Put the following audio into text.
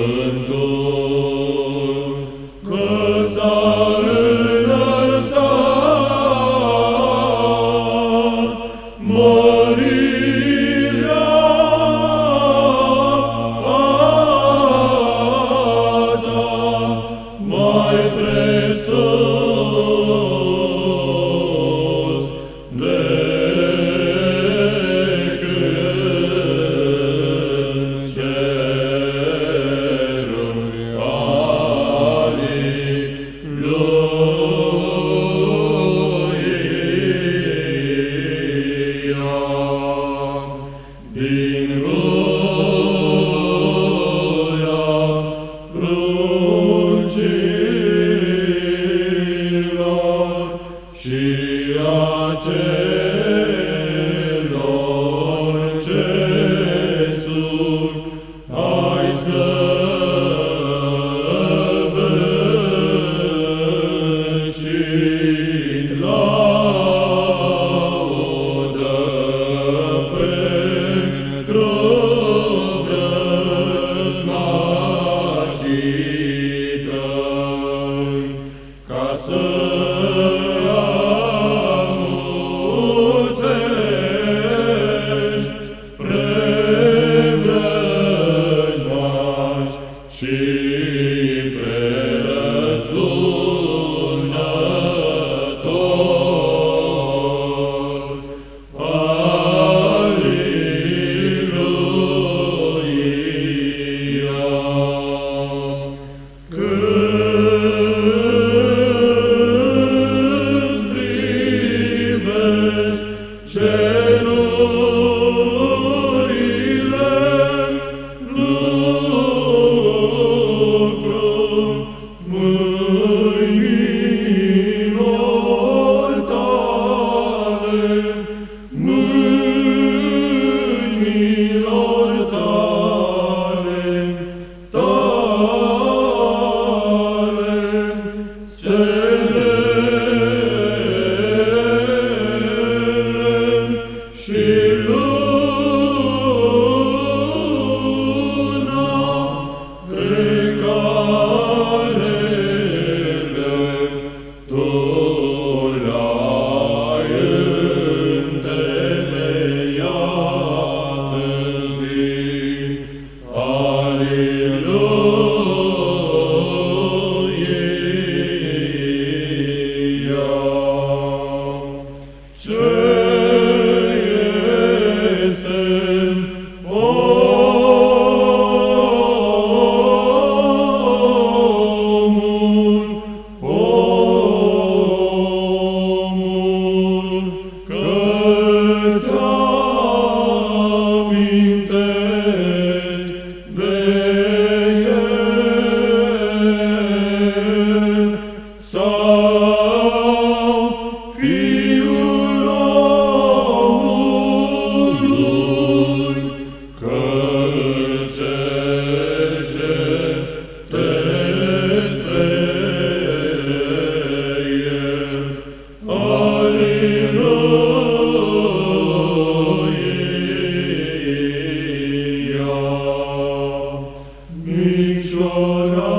Good, good. Lord.